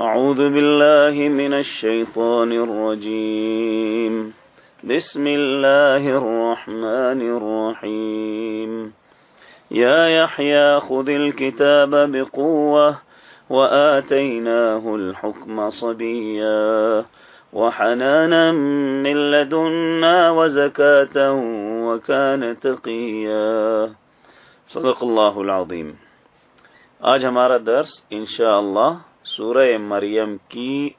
أعوذ بالله من الشيطان الرجيم. بسم الله الرحمن الرحيم. يا يحيى، خذ الكتاب بقوة وآتيناه الحكم صبيا. وحنانا من لدنا وزكاة وكان تقيا. صدق الله العظيم. آج ہمارا درس انشاءاللہ سورہ مریم کی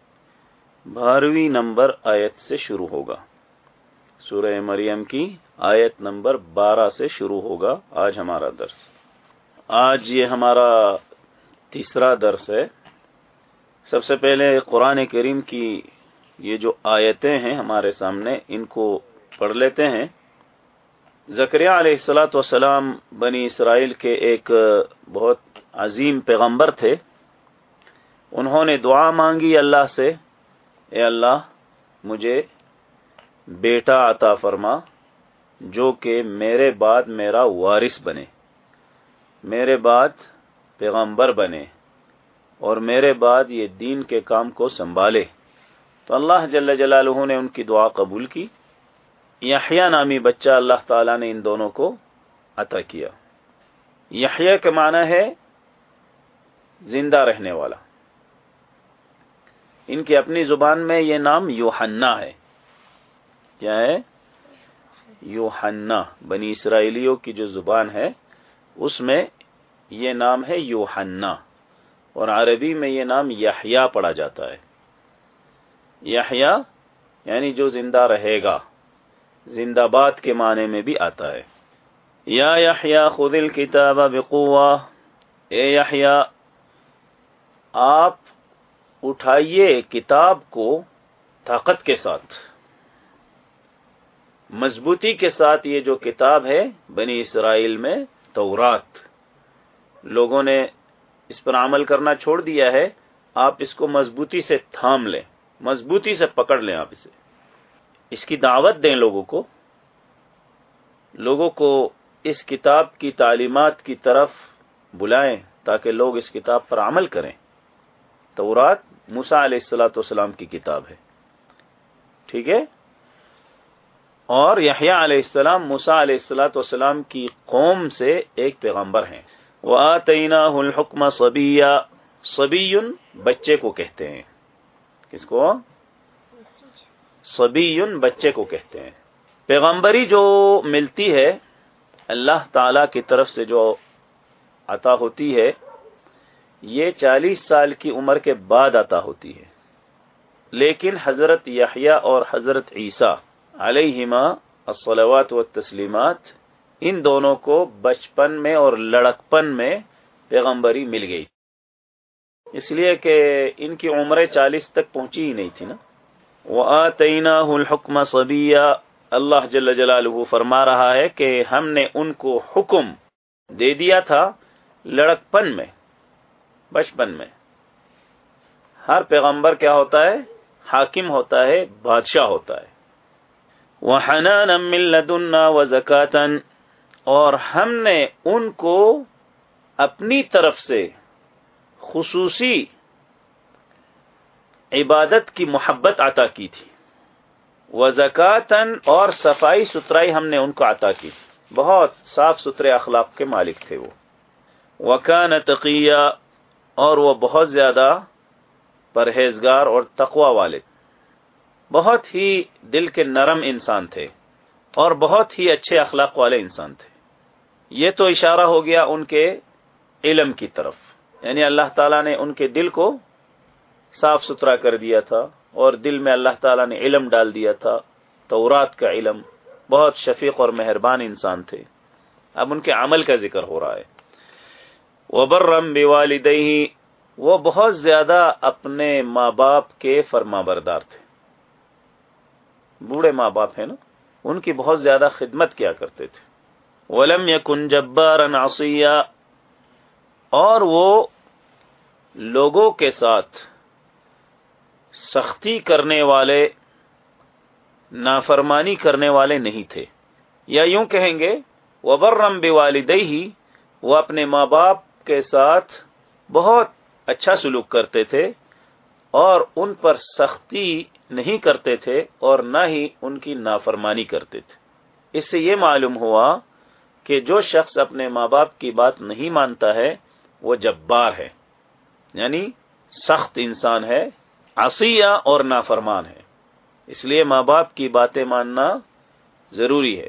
بارہویں نمبر آیت سے شروع ہوگا۔ سورہ مریم کی آیت نمبر بارہ سے شروع ہوگا آج ہمارا درس۔ آج یہ ہمارا تیسرا درس ہے۔ سب سے پہلے قرآن کریم کی یہ جو آیتیں ہیں ہمارے سامنے، ان کو پڑھ لیتے ہیں۔ زکریہ علیہ السلاۃ وسلام بنی اسرائیل کے ایک بہت عظیم پیغمبر تھے۔ انہوں نے دعا مانگی اللہ سے، اے اللہ، مجھے بیٹا عطا فرما، جو کہ میرے بعد میرا وارث بنے، میرے بعد پیغمبر بنے، اور میرے بعد یہ دین کے کام کو سنبھالے۔ تو اللہ جل جلالہ نے ان کی دعا قبول کی۔ یحییٰ نامی بچہ اللہ تعالی نے ان دونوں کو عطا کیا۔ یحییٰ کے معنی ہے زندہ رہنے والا۔ ان کی اپنی زبان میں یہ نام یوحنا ہے۔ کیا ہے؟ یوحنا، بنی اسرائیلیوں کی جو زبان ہے، اس میں یہ نام ہے یوحنا، اور عربی میں یہ نام یحییٰ پڑھا جاتا ہے۔ یحییٰ یعنی جو زندہ رہے گا، زندہ باد کے معنی میں بھی آتا ہے۔ یا یحییٰ خذ الکتاب بقوہ اے یحییٰ آپ اٹھائیے کتاب کو طاقت کے ساتھ۔ مضبوطی کے ساتھ یہ جو کتاب ہے، بنی اسرائیل میں تورات۔ لوگوں نے اس پر عمل کرنا چھوڑ دیا ہے۔ آپ اس کو مضبوطی سے تھام لیں۔ مضبوطی سے پکڑ لیں آپ اسے۔ اس کی دعوت دیں لوگوں کو۔ لوگوں کو اس کتاب کی تعلیمات کی طرف بلائیں تاکہ لوگ اس کتاب پر عمل کریں۔ تورات موسا علیہ السلاۃ والسلام کی کتاب ہے۔ ٹھیک ہے؟ اور یحییٰ علیہ السلام موسا علیہ السلاۃ والسلام کی قوم سے ایک پیغمبر ہیں۔ وہ آتعینہ الحکم صبیہ صبی بچے کو کہتے ہیں۔ کس کو؟ صبی بچے کو کہتے ہیں۔ پیغمبری جو ملتی ہے، اللہ تعالی کی طرف سے جو عطا ہوتی ہے یہ چالیس سال کی عمر کے بعد عطا ہوتی ہے۔ لیکن حضرت یحییٰ اور حضرت عیسیٰ علیہما الصلوات و تسلیمات ان دونوں کو بچپن میں اور لڑکپن میں پیغمبری مل گئی۔ اس لیے کہ ان کی عمریں چالیس تک پہنچی ہی نہیں تھی نا۔ وہ آتعینہ الحکم صبیہ اللہ جل جلالہ فرما رہا ہے کہ ہم نے ان کو حکم دے دیا تھا لڑکپن میں۔ بچپن میں۔ ہر پیغمبر کیا ہوتا ہے؟ حاکم ہوتا ہے، بادشاہ ہوتا ہے۔ وہ حنان لدنا و زکاتن اور ہم نے ان کو اپنی طرف سے خصوصی عبادت کی محبت عطا کی تھی۔ وہ زکاتن اور صفائی ستھرائی ہم نے ان کو عطا کی۔ بہت صاف ستھرے اخلاق کے مالک تھے وہ۔ وکان تقیہ اور وہ بہت زیادہ پرہیزگار اور تقوا والے۔ بہت ہی دل کے نرم انسان تھے اور بہت ہی اچھے اخلاق والے انسان تھے۔ یہ تو اشارہ ہو گیا ان کے علم کی طرف۔ یعنی اللہ تعالیٰ نے ان کے دل کو صاف ستھرا کر دیا تھا اور دل میں اللہ تعالیٰ نے علم ڈال دیا تھا۔ تورات کا علم، بہت شفیق اور مہربان انسان تھے۔ اب ان کے عمل کا ذکر ہو رہا ہے۔ وبرم بے والدی وہ بہت زیادہ اپنے ماں باپ کے فرما بردار تھے۔ بوڑھے ماں باپ ہیں نا، ان کی بہت زیادہ خدمت کیا کرتے تھے۔ ولم یکن جبار ناسیہ اور وہ لوگوں کے ساتھ سختی کرنے والے، نافرمانی کرنے والے نہیں تھے۔ یا یوں کہیں گے، وبرم بے والدی وہ اپنے ماں باپ کے ساتھ بہت اچھا سلوک کرتے تھے اور ان پر سختی نہیں کرتے تھے اور نہ ہی ان کی نافرمانی کرتے تھے۔ اس سے یہ معلوم ہوا کہ جو شخص اپنے ماں باپ کی بات نہیں مانتا ہے، وہ جبار ہے۔ یعنی سخت انسان ہے، عصیہ اور نافرمان ہے۔ اس لیے ماں باپ کی باتیں ماننا ضروری ہے۔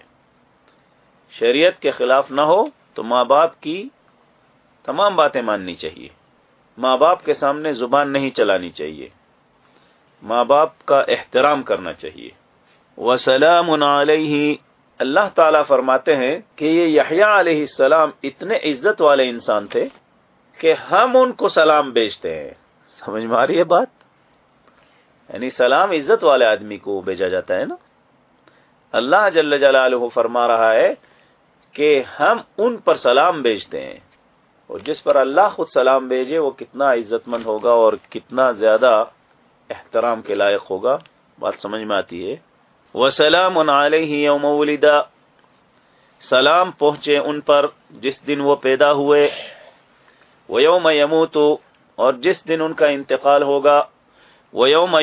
شریعت کے خلاف نہ ہو تو ماں باپ کی تمام باتیں ماننی چاہیے۔ ماں باپ کے سامنے زبان نہیں چلانی چاہیے۔ ماں باپ کا احترام کرنا چاہیے۔ وسلام علیہ اللہ تعالی فرماتے ہیں کہ یہ یحییٰ علیہ السلام اتنے عزت والے انسان تھے کہ ہم ان کو سلام بیچتے ہیں۔ سمجھ میں آ رہی ہے بات؟ یعنی سلام عزت والے آدمی کو بھیجا جاتا ہے نا؟ اللہ جل جلالہ فرما رہا ہے کہ ہم ان پر سلام بیچتے ہیں۔ اور جس پر اللہ خود سلام بھیجے، وہ کتنا عزت مند ہوگا اور کتنا زیادہ احترام کے لائق ہوگا۔ بات سمجھ میں آتی ہے۔ وہ سلام علیہ یوم ولدا سلام پہنچے ان پر جس دن وہ پیدا ہوئے۔ وہ یوم یموت اور جس دن ان کا انتقال ہوگا۔ وہ یوم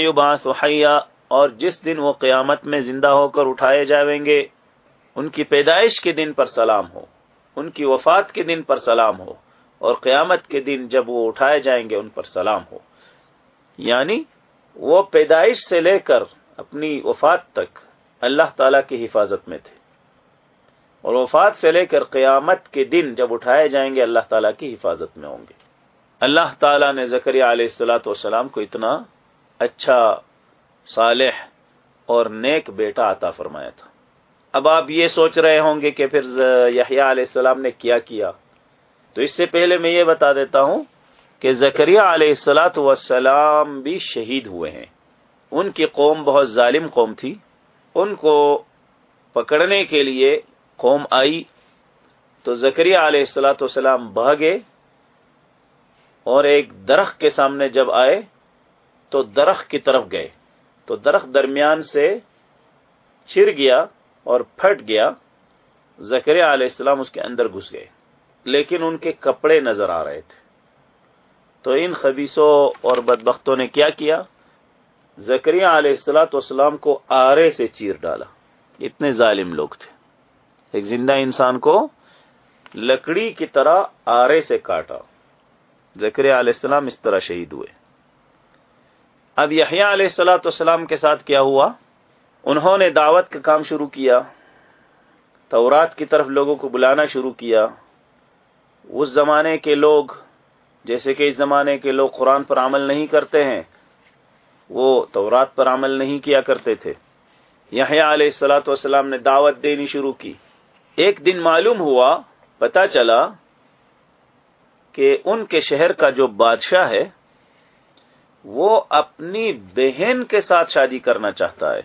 حیا اور جس دن وہ قیامت میں زندہ ہو کر اٹھائے جائیں گے۔ ان کی پیدائش کے دن پر سلام ہو۔ ان کی وفات کے دن پر سلام ہو۔ اور قیامت کے دن جب وہ اٹھائے جائیں گے ان پر سلام ہو۔ یعنی وہ پیدائش سے لے کر اپنی وفات تک اللہ تعالی کی حفاظت میں تھے۔ اور وفات سے لے کر قیامت کے دن جب اٹھائے جائیں گے اللہ تعالیٰ کی حفاظت میں ہوں گے۔ اللہ تعالیٰ نے زکری علیہ السلاۃ والسلام کو اتنا اچھا صالح اور نیک بیٹا عطا فرمایا تھا۔ اب آپ یہ سوچ رہے ہوں گے کہ پھر یحییٰ علیہ السلام نے کیا کیا؟ تو اس سے پہلے میں یہ بتا دیتا ہوں کہ زکریہ علیہ السلاۃ والسلام بھی شہید ہوئے ہیں۔ ان کی قوم بہت ظالم قوم تھی۔ ان کو پکڑنے کے لیے قوم آئی۔ تو زکریہ علیہ السلاۃ والسلام بھاگے اور ایک درخت کے سامنے جب آئے تو درخت کی طرف گئے۔ تو درخت درمیان سے چر گیا اور پھٹ گیا۔ زکریہ علیہ السلام اس کے اندر گھس گئے۔ لیکن ان کے کپڑے نظر آ رہے تھے۔ تو ان خبیصوں اور بدبختوں نے کیا کیا؟ زکریہ علیہ السلاۃ والسلام کو آرے سے چیر ڈالا۔ اتنے ظالم لوگ تھے۔ ایک زندہ انسان کو لکڑی کی طرح آرے سے کاٹا۔ ذکر علیہ السلام اس طرح شہید ہوئے۔ اب یحییٰ علیہ السلاۃ والسلام کے ساتھ کیا ہوا؟ انہوں نے دعوت کا کام شروع کیا۔ تورات کی طرف لوگوں کو بلانا شروع کیا۔ اس زمانے کے لوگ، جیسے کہ اس زمانے کے لوگ قرآن پر عمل نہیں کرتے ہیں، وہ تورات پر عمل نہیں کیا کرتے تھے۔ یحییٰ علیہ السلاۃ والسلام نے دعوت دینی شروع کی۔ ایک دن معلوم ہوا پتا چلا کہ ان کے شہر کا جو بادشاہ ہے، وہ اپنی بہن کے ساتھ شادی کرنا چاہتا ہے۔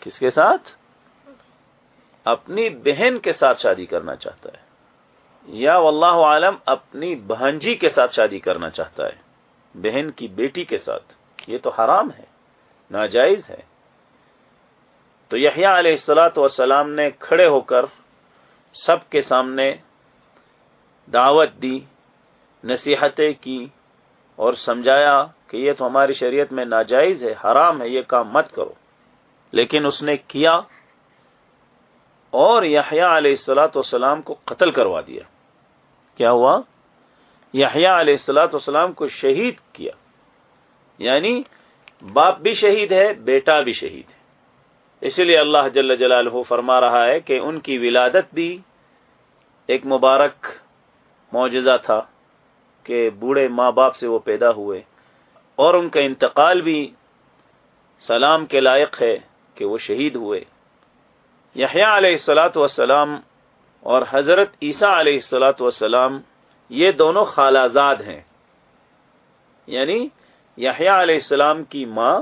کس کے ساتھ؟ اپنی بہن کے ساتھ شادی کرنا چاہتا ہے۔ یا واللہ عالم اپنی بہنجی کے ساتھ شادی کرنا چاہتا ہے، بہن کی بیٹی کے ساتھ۔ یہ تو حرام ہے، ناجائز ہے۔ تو یحییٰ علیہ السلاۃ والسلام نے کھڑے ہو کر سب کے سامنے دعوت دی، نصیحتیں کی اور سمجھایا کہ یہ تو ہماری شریعت میں ناجائز ہے، حرام ہے، یہ کام مت کرو۔ لیکن اس نے کیا اور یحییٰ علیہ السلاۃ والسلام کو قتل کروا دیا۔ کیا ہوا؟ یحییٰ علیہ السلاۃ والسلام کو شہید کیا۔ یعنی باپ بھی شہید ہے، بیٹا بھی شہید ہے۔ اسی لیے اللہ جل جلالہ فرما رہا ہے کہ ان کی ولادت بھی ایک مبارک معجزہ تھا کہ بوڑھے ماں باپ سے وہ پیدا ہوئے۔ اور ان کا انتقال بھی سلام کے لائق ہے کہ وہ شہید ہوئے۔ یحییٰ علیہ السلاۃ والسلام اور حضرت عیسیٰ علیہ السلاۃ والسلام یہ دونوں خالازاد ہیں۔ یعنی یحییٰ علیہ السلام کی ماں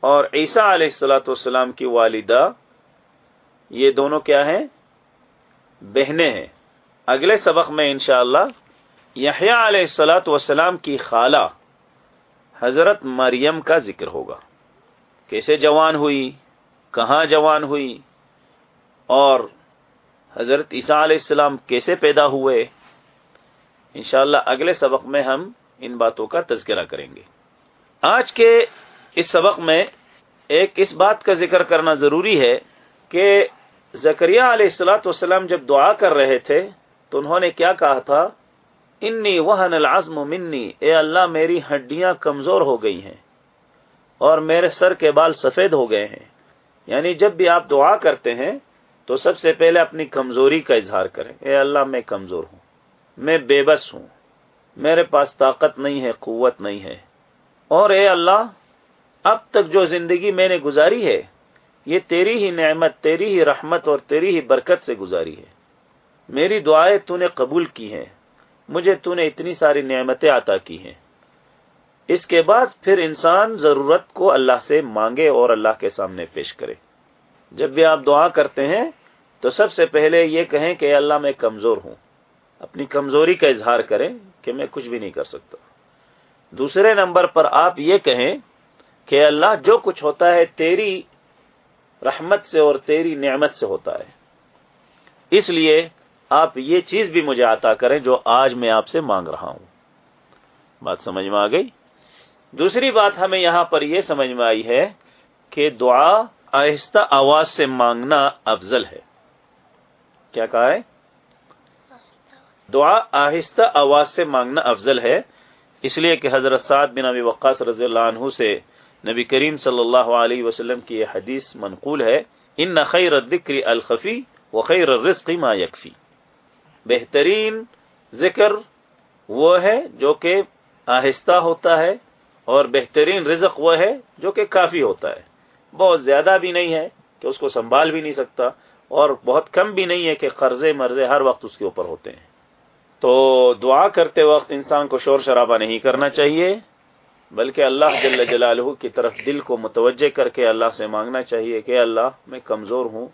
اور عیسیٰ علیہ السلاۃ والسلام کی والدہ یہ دونوں کیا ہیں؟ بہنیں ہیں۔ اگلے سبق میں انشاءاللہ اللہ یحییٰ علیہ السلاۃ والسلام کی خالہ حضرت مریم کا ذکر ہوگا۔ کیسے جوان ہوئی؟ کہاں جوان ہوئی؟ اور حضرت عیسیٰ علیہ السلام کیسے پیدا ہوئے؟ انشاءاللہ اگلے سبق میں ہم ان باتوں کا تذکرہ کریں گے۔ آج کے اس سبق میں ایک اس بات کا ذکر کرنا ضروری ہے کہ زکریہ علیہ السلاۃ والسلام جب دعا کر رہے تھے تو انہوں نے کیا کہا تھا؟ انی وہن العزم منی، اے اللہ میری ہڈیاں کمزور ہو گئی ہیں اور میرے سر کے بال سفید ہو گئے ہیں۔ یعنی جب بھی آپ دعا کرتے ہیں تو سب سے پہلے اپنی کمزوری کا اظہار کریں۔ اے اللہ، میں کمزور ہوں۔ میں بے بس ہوں۔ میرے پاس طاقت نہیں ہے، قوت نہیں ہے۔ اور اے اللہ، اب تک جو زندگی میں نے گزاری ہے، یہ تیری ہی نعمت، تیری ہی رحمت اور تیری ہی برکت سے گزاری ہے۔ میری دعائیں تو نے قبول کی ہیں۔ مجھے تو نے اتنی ساری نعمتیں عطا کی ہیں۔ اس کے بعد پھر انسان ضرورت کو اللہ سے مانگے اور اللہ کے سامنے پیش کرے۔ جب بھی آپ دعا کرتے ہیں، تو سب سے پہلے یہ کہیں کہ اللہ میں کمزور ہوں۔ اپنی کمزوری کا اظہار کریں کہ میں کچھ بھی نہیں کر سکتا۔ دوسرے نمبر پر آپ یہ کہیں کہ اللہ، جو کچھ ہوتا ہے تیری رحمت سے اور تیری نعمت سے ہوتا ہے۔ اس لیے آپ یہ چیز بھی مجھے عطا کریں جو آج میں آپ سے مانگ رہا ہوں۔ بات سمجھ میں آ گئی؟ دوسری بات ہمیں یہاں پر یہ سمجھ میں آئی ہے کہ دعا آہستہ آواز سے مانگنا افضل ہے۔ کیا کہا ہے؟ دعا آہستہ آواز سے مانگنا افضل ہے۔ اس لیے کہ حضرت سعد بن ابی وقاص رضی اللہ عنہ سے نبی کریم صلی اللہ علیہ وسلم کی یہ حدیث منقول ہے۔ ان خیر الذکر الخفی و خیر الرزق ما یکفی۔ بہترین ذکر وہ ہے جو کہ آہستہ ہوتا ہے اور بہترین رزق وہ ہے جو کہ کافی ہوتا ہے۔ بہت زیادہ بھی نہیں ہے کہ اس کو سنبھال بھی نہیں سکتا اور بہت کم بھی نہیں ہے کہ قرضے مرضے ہر وقت اس کے اوپر ہوتے ہیں۔ تو دعا کرتے وقت انسان کو شور شرابہ نہیں کرنا چاہیے، بلکہ اللہ جل جلالہ کی طرف دل کو متوجہ کر کے اللہ سے مانگنا چاہیے کہ اللہ میں کمزور ہوں،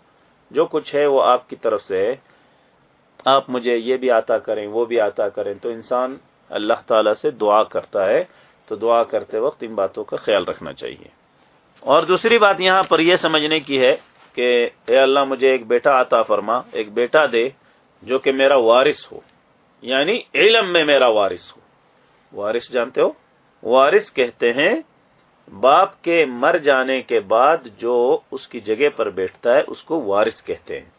جو کچھ ہے وہ آپ کی طرف سے ہے۔ آپ مجھے یہ بھی عطا کریں، وہ بھی عطا کریں۔ تو انسان اللہ تعالی سے دعا کرتا ہے، تو دعا کرتے وقت ان باتوں کا خیال رکھنا چاہیے۔ اور دوسری بات یہاں پر یہ سمجھنے کی ہے کہ اے اللہ مجھے ایک بیٹا عطا فرما، ایک بیٹا دے جو کہ میرا وارث ہو۔ یعنی علم میں میرا وارث ہو۔ وارث جانتے ہو؟ وارث کہتے ہیں باپ کے مر جانے کے بعد جو اس کی جگہ پر بیٹھتا ہے، اس کو وارث کہتے ہیں۔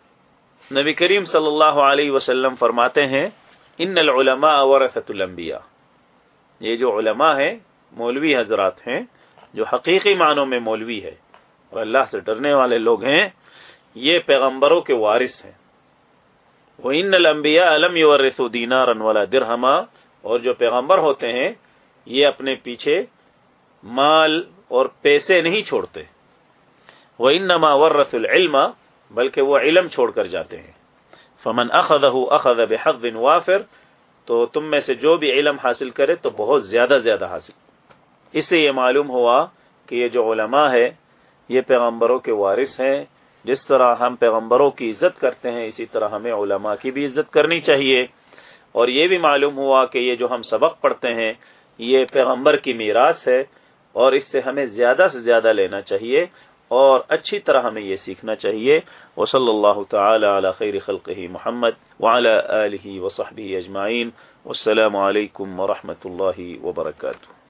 نبی کریم صلی اللہ علیہ وسلم فرماتے ہیں، ان العلماء ورثت الانبیاء یہ جو علماء ہیں، مولوی حضرات ہیں جو حقیقی معنوں میں مولوی ہے اور اللہ سے ڈرنے والے لوگ ہیں، یہ پیغمبروں کے وارث ہیں۔ وہ ان لمبیا علم یور دینا رن والا درہما اور جو پیغمبر ہوتے ہیں، یہ اپنے پیچھے مال اور پیسے نہیں چھوڑتے۔ وہ ان نما ور رسول بلکہ وہ علم چھوڑ کر جاتے ہیں۔ فمن اخذ اخذ بحق بن وافر، تو تم میں سے جو بھی علم حاصل کرے، تو بہت زیادہ زیادہ حاصل۔ اس سے یہ معلوم ہوا کہ یہ جو علماء ہے یہ پیغمبروں کے وارث ہیں۔ جس طرح ہم پیغمبروں کی عزت کرتے ہیں، اسی طرح ہمیں علماء کی بھی عزت کرنی چاہیے۔ اور یہ بھی معلوم ہوا کہ یہ جو ہم سبق پڑھتے ہیں، یہ پیغمبر کی میراث ہے اور اس سے ہمیں زیادہ سے زیادہ لینا چاہیے اور اچھی طرح ہمیں یہ سیکھنا چاہیے۔ وہ صلی اللہ تعالی علی خیر خلق محمد وعلی آلہ وصحبہ اجمعین۔ والسلام علیکم ورحمۃ اللہ وبرکاتہ۔